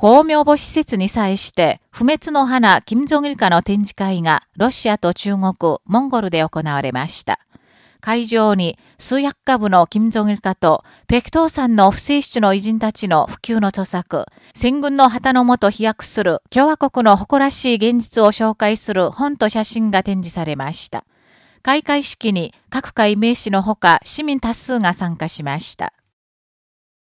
公明母施設に際して、不滅の花金正日カの展示会がロシアと中国、モンゴルで行われました。会場に数百株の金正日カと、北東山の不正室の偉人たちの普及の著作、戦軍の旗のもと飛躍する共和国の誇らしい現実を紹介する本と写真が展示されました。開会式に各界名士のほか市民多数が参加しました。